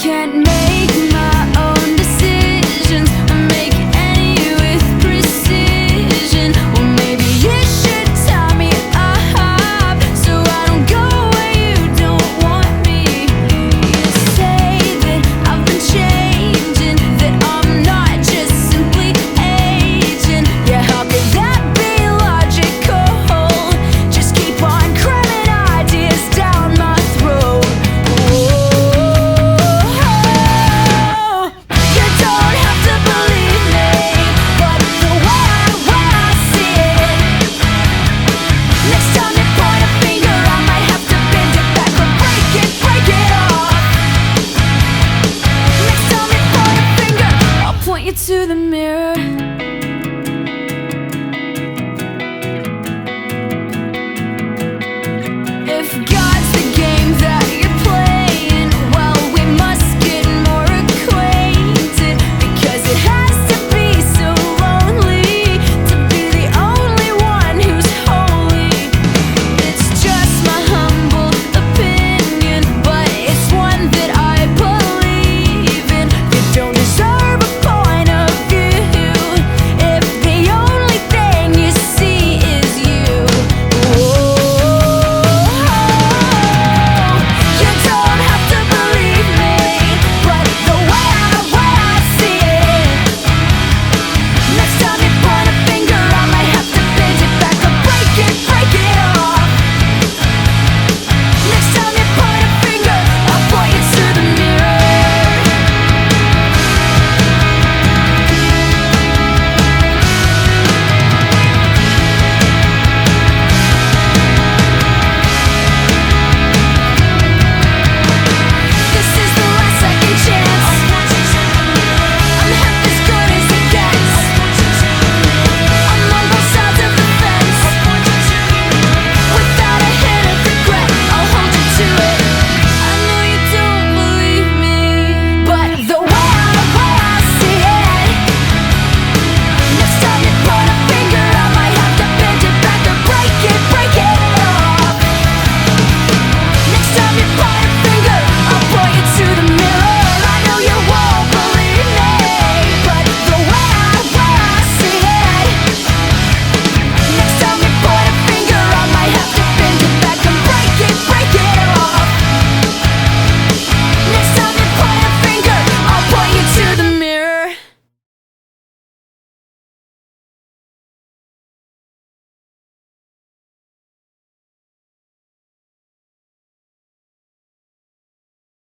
can't make to the mirror.